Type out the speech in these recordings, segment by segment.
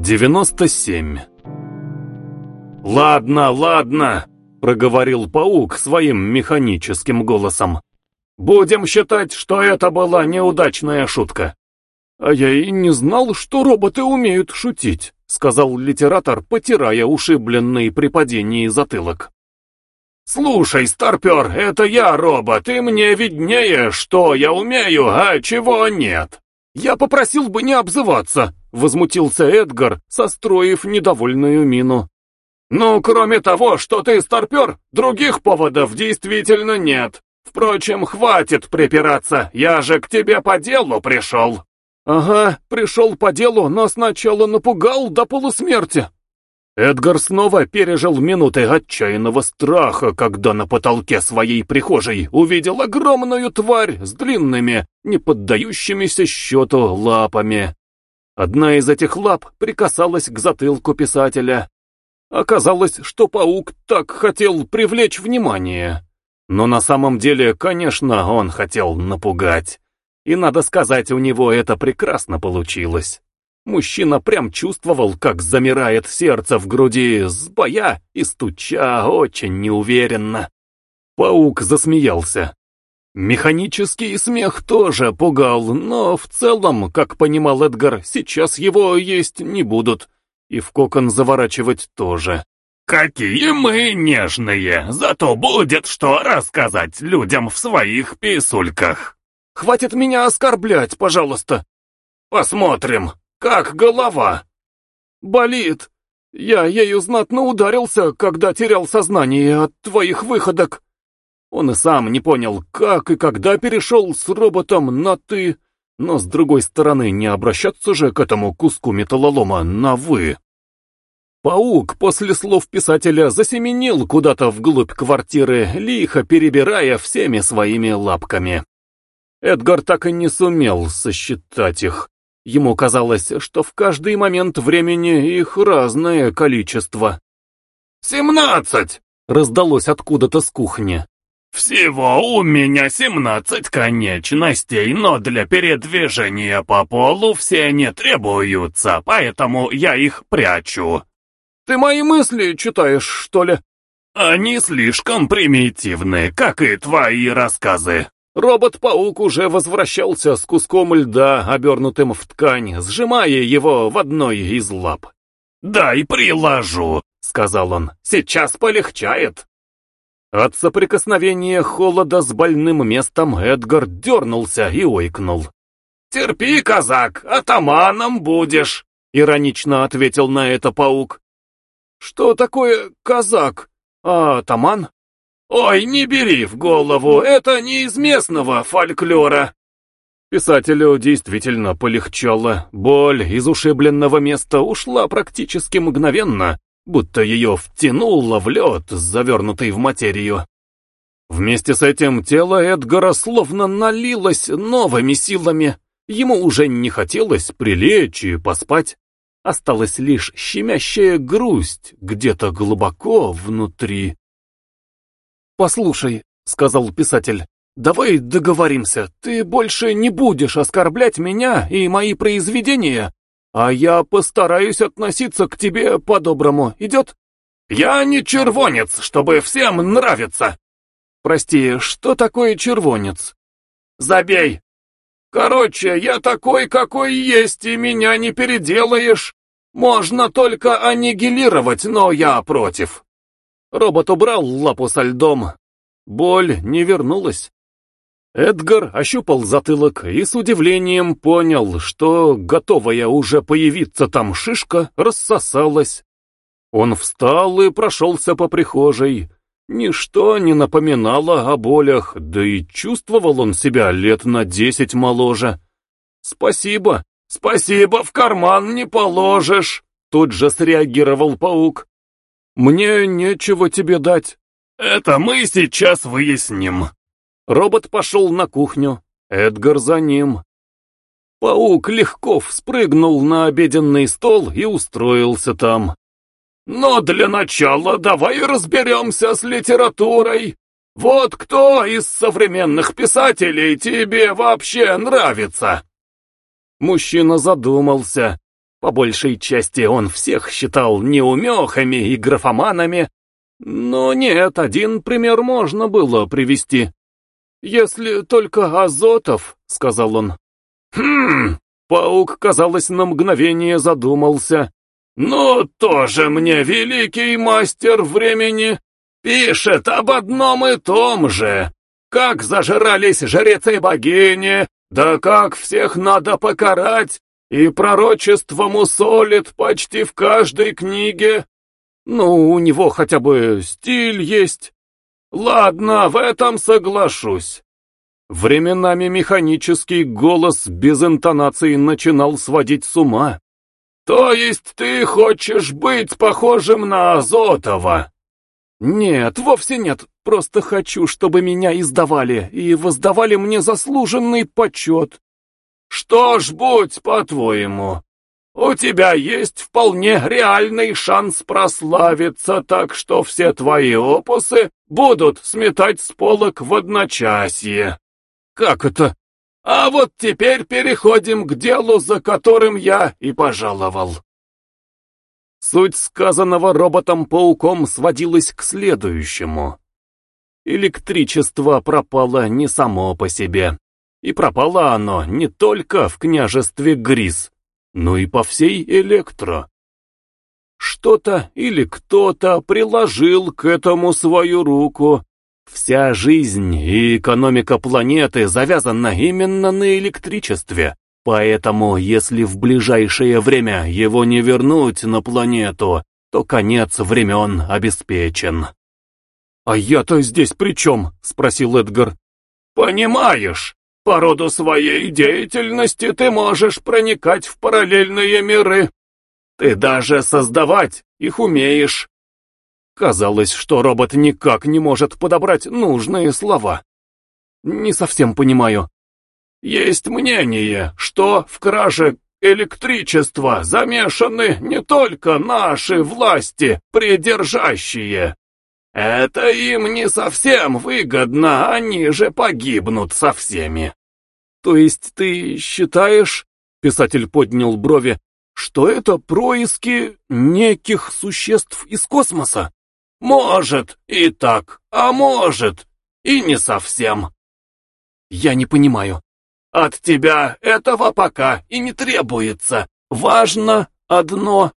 97 «Ладно, ладно», — проговорил паук своим механическим голосом. «Будем считать, что это была неудачная шутка». «А я и не знал, что роботы умеют шутить», — сказал литератор, потирая ушибленный при падении затылок. «Слушай, старпер, это я робот, и мне виднее, что я умею, а чего нет. Я попросил бы не обзываться», — возмутился Эдгар, состроив недовольную мину. «Ну, кроме того, что ты старпер, других поводов действительно нет. Впрочем, хватит припираться, я же к тебе по делу пришел». «Ага, пришел по делу, но сначала напугал до полусмерти». Эдгар снова пережил минуты отчаянного страха, когда на потолке своей прихожей увидел огромную тварь с длинными, не поддающимися счету лапами. Одна из этих лап прикасалась к затылку писателя. Оказалось, что паук так хотел привлечь внимание. Но на самом деле, конечно, он хотел напугать. И надо сказать, у него это прекрасно получилось. Мужчина прям чувствовал, как замирает сердце в груди, сбоя и стуча очень неуверенно. Паук засмеялся. Механический смех тоже пугал, но в целом, как понимал Эдгар, сейчас его есть не будут, и в кокон заворачивать тоже. «Какие мы нежные! Зато будет что рассказать людям в своих писульках!» «Хватит меня оскорблять, пожалуйста!» «Посмотрим!» «Как голова?» «Болит. Я ею знатно ударился, когда терял сознание от твоих выходок». Он и сам не понял, как и когда перешел с роботом на «ты», но с другой стороны, не обращаться же к этому куску металлолома на «вы». Паук после слов писателя засеменил куда-то вглубь квартиры, лихо перебирая всеми своими лапками. Эдгар так и не сумел сосчитать их. Ему казалось, что в каждый момент времени их разное количество. «Семнадцать!» — раздалось откуда-то с кухни. «Всего у меня семнадцать конечностей, но для передвижения по полу все не требуются, поэтому я их прячу». «Ты мои мысли читаешь, что ли?» «Они слишком примитивны, как и твои рассказы». Робот-паук уже возвращался с куском льда, обернутым в ткань, сжимая его в одной из лап. «Дай приложу», — сказал он, — «сейчас полегчает». От соприкосновения холода с больным местом Эдгар дернулся и ойкнул. «Терпи, казак, атаманом будешь», — иронично ответил на это паук. «Что такое казак? А атаман?» «Ой, не бери в голову, это не из местного фольклора!» Писателю действительно полегчало, боль из ушибленного места ушла практически мгновенно, будто ее втянуло в лед, завернутый в материю. Вместе с этим тело Эдгара словно налилось новыми силами, ему уже не хотелось прилечь и поспать. Осталась лишь щемящая грусть где-то глубоко внутри. «Послушай», — сказал писатель, — «давай договоримся, ты больше не будешь оскорблять меня и мои произведения, а я постараюсь относиться к тебе по-доброму, идет?» «Я не червонец, чтобы всем нравиться!» «Прости, что такое червонец?» «Забей!» «Короче, я такой, какой есть, и меня не переделаешь. Можно только аннигилировать, но я против». Робот убрал лапу со льдом. Боль не вернулась. Эдгар ощупал затылок и с удивлением понял, что готовая уже появиться там шишка рассосалась. Он встал и прошелся по прихожей. Ничто не напоминало о болях, да и чувствовал он себя лет на десять моложе. «Спасибо, спасибо, в карман не положишь!» Тут же среагировал паук. «Мне нечего тебе дать». «Это мы сейчас выясним». Робот пошел на кухню, Эдгар за ним. Паук легко вспрыгнул на обеденный стол и устроился там. «Но для начала давай разберемся с литературой. Вот кто из современных писателей тебе вообще нравится?» Мужчина задумался. По большей части он всех считал неумехами и графоманами, но нет, один пример можно было привести. «Если только Азотов», — сказал он. «Хм...» — паук, казалось, на мгновение задумался. «Ну, тоже мне великий мастер времени пишет об одном и том же. Как зажирались жрецы богини, да как всех надо покарать, и пророчество мусолит почти в каждой книге. Ну, у него хотя бы стиль есть. Ладно, в этом соглашусь. Временами механический голос без интонации начинал сводить с ума. То есть ты хочешь быть похожим на Азотова? Нет, вовсе нет. Просто хочу, чтобы меня издавали и воздавали мне заслуженный почет. Что ж, будь по-твоему, у тебя есть вполне реальный шанс прославиться, так что все твои опусы будут сметать с полок в одночасье. Как это? А вот теперь переходим к делу, за которым я и пожаловал. Суть сказанного роботом-пауком сводилась к следующему. Электричество пропало не само по себе. И пропало оно не только в княжестве Грис, но и по всей Электро. Что-то или кто-то приложил к этому свою руку. Вся жизнь и экономика планеты завязана именно на электричестве. Поэтому, если в ближайшее время его не вернуть на планету, то конец времен обеспечен. «А я-то здесь при чем?» — спросил Эдгар. «Понимаешь, по роду своей деятельности ты можешь проникать в параллельные миры. Ты даже создавать их умеешь. Казалось, что робот никак не может подобрать нужные слова. Не совсем понимаю. Есть мнение, что в краже электричества замешаны не только наши власти, придержащие. Это им не совсем выгодно, они же погибнут со всеми. То есть ты считаешь, писатель поднял брови, что это происки неких существ из космоса? Может и так, а может и не совсем. Я не понимаю. От тебя этого пока и не требуется. Важно одно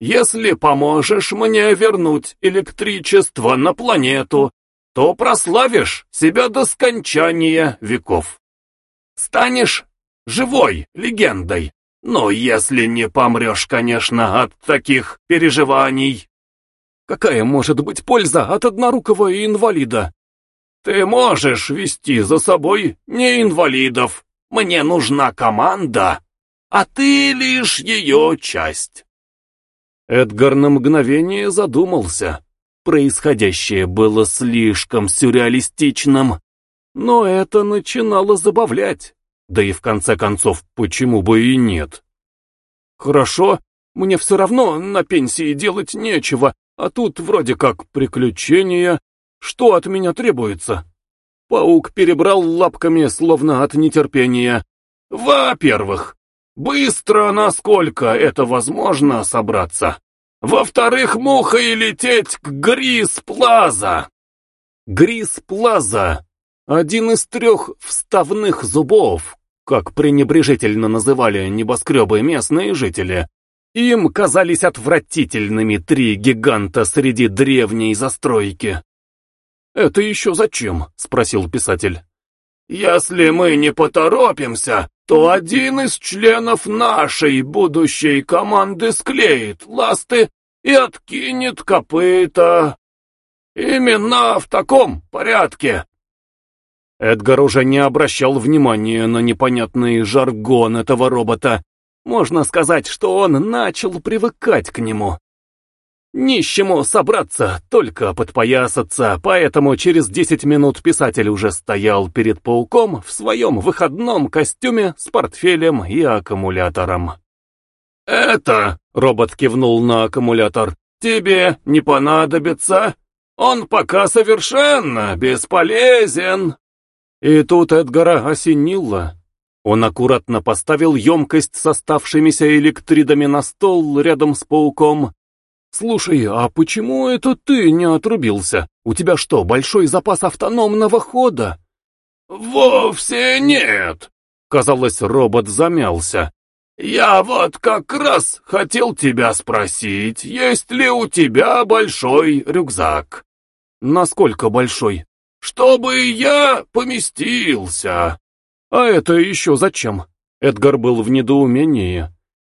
если поможешь мне вернуть электричество на планету, то прославишь себя до скончания веков. Станешь живой легендой, но если не помрешь, конечно, от таких переживаний. Какая может быть польза от однорукого инвалида? Ты можешь вести за собой не инвалидов. Мне нужна команда, а ты лишь ее часть. Эдгар на мгновение задумался. Происходящее было слишком сюрреалистичным, но это начинало забавлять. Да и в конце концов, почему бы и нет? Хорошо, мне все равно на пенсии делать нечего, а тут вроде как приключения. Что от меня требуется? Паук перебрал лапками, словно от нетерпения. Во-первых, Быстро, насколько это возможно, собраться. Во-вторых, мухой лететь к Грис-Плаза. Грис-Плаза — один из трех вставных зубов, как пренебрежительно называли небоскребы местные жители. Им казались отвратительными три гиганта среди древней застройки. «Это еще зачем?» — спросил писатель. «Если мы не поторопимся, то один из членов нашей будущей команды склеит ласты и откинет копыта. Именно в таком порядке». Эдгар уже не обращал внимания на непонятный жаргон этого робота. Можно сказать, что он начал привыкать к нему. Нищему собраться, только подпоясаться, поэтому через десять минут писатель уже стоял перед пауком в своем выходном костюме с портфелем и аккумулятором. «Это», — робот кивнул на аккумулятор, — «тебе не понадобится. Он пока совершенно бесполезен». И тут Эдгара осенило. Он аккуратно поставил емкость с оставшимися электридами на стол рядом с пауком. «Слушай, а почему это ты не отрубился? У тебя что, большой запас автономного хода?» «Вовсе нет!» Казалось, робот замялся. «Я вот как раз хотел тебя спросить, есть ли у тебя большой рюкзак?» «Насколько большой?» «Чтобы я поместился». «А это еще зачем?» Эдгар был в недоумении.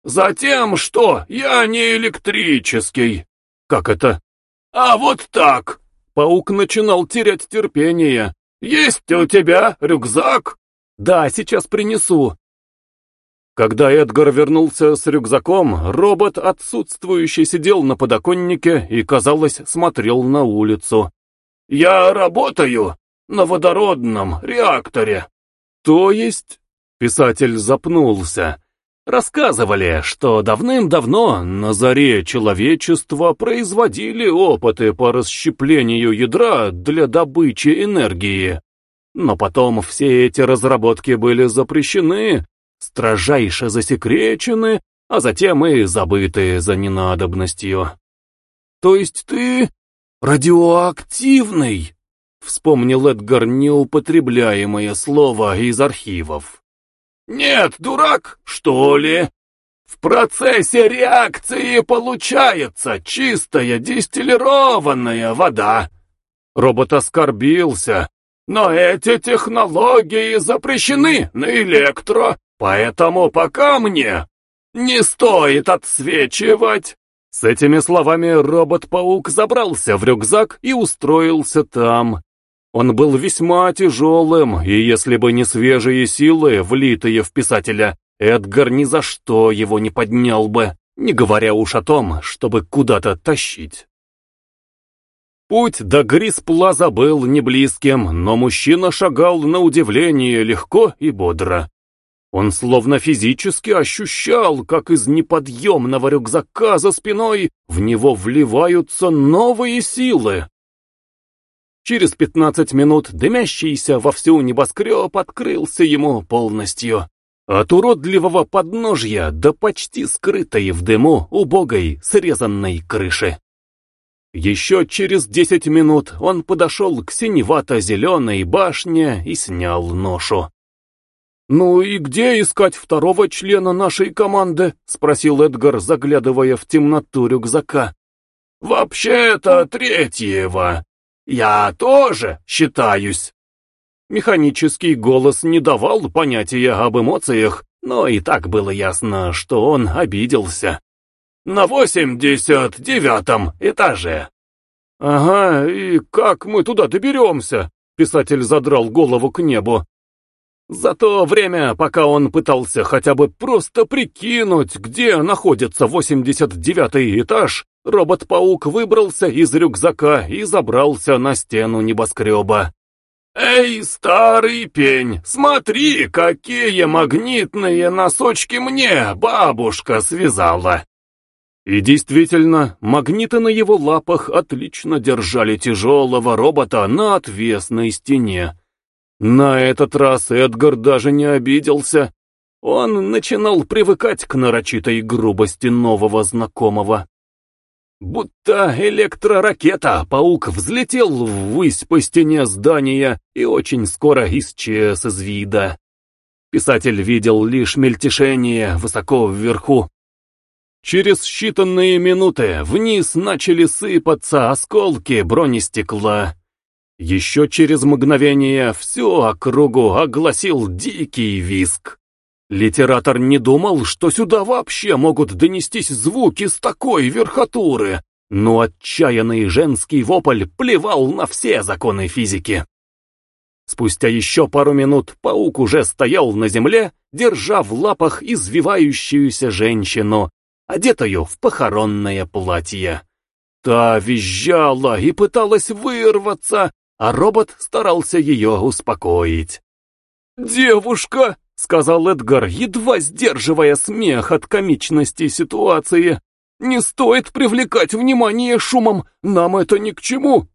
«Затем, что я не электрический». «Как это?» «А вот так». Паук начинал терять терпение. «Есть у тебя рюкзак?» «Да, сейчас принесу». Когда Эдгар вернулся с рюкзаком, робот отсутствующий сидел на подоконнике и, казалось, смотрел на улицу. «Я работаю на водородном реакторе». «То есть?» Писатель запнулся. Рассказывали, что давным-давно на заре человечества производили опыты по расщеплению ядра для добычи энергии. Но потом все эти разработки были запрещены, строжайше засекречены, а затем и забыты за ненадобностью. «То есть ты радиоактивный?» — вспомнил Эдгар неупотребляемое слово из архивов. «Нет, дурак, что ли? В процессе реакции получается чистая дистиллированная вода». Робот оскорбился. «Но эти технологии запрещены на электро, поэтому пока мне не стоит отсвечивать». С этими словами робот-паук забрался в рюкзак и устроился там, он был весьма тяжелым, и если бы не свежие силы, влитые в писателя, Эдгар ни за что его не поднял бы, не говоря уж о том, чтобы куда-то тащить. Путь до Грис-Плаза был неблизким, но мужчина шагал на удивление легко и бодро. Он словно физически ощущал, как из неподъемного рюкзака за спиной в него вливаются новые силы. Через пятнадцать минут дымящийся во всю небоскреб открылся ему полностью. От уродливого подножья до почти скрытой в дыму убогой срезанной крыши. Еще через десять минут он подошел к синевато-зеленой башне и снял ношу. «Ну и где искать второго члена нашей команды?» — спросил Эдгар, заглядывая в темноту рюкзака. «Вообще-то третьего», я тоже считаюсь. Механический голос не давал понятия об эмоциях, но и так было ясно, что он обиделся. На восемьдесят девятом этаже. Ага, и как мы туда доберемся? Писатель задрал голову к небу. За то время, пока он пытался хотя бы просто прикинуть, где находится 89-й этаж, робот-паук выбрался из рюкзака и забрался на стену небоскреба. «Эй, старый пень, смотри, какие магнитные носочки мне бабушка связала!» И действительно, магниты на его лапах отлично держали тяжелого робота на отвесной стене. На этот раз Эдгар даже не обиделся. Он начинал привыкать к нарочитой грубости нового знакомого. Будто электроракета, паук взлетел ввысь по стене здания и очень скоро исчез из вида. Писатель видел лишь мельтешение высоко вверху. Через считанные минуты вниз начали сыпаться осколки бронестекла. Еще через мгновение всю округу огласил дикий виск. Литератор не думал, что сюда вообще могут донестись звуки с такой верхотуры, но отчаянный женский вопль плевал на все законы физики. Спустя еще пару минут паук уже стоял на земле, держа в лапах извивающуюся женщину, одетую в похоронное платье. Та визжала и пыталась вырваться, а робот старался ее успокоить. «Девушка!» — сказал Эдгар, едва сдерживая смех от комичности ситуации. «Не стоит привлекать внимание шумом, нам это ни к чему!»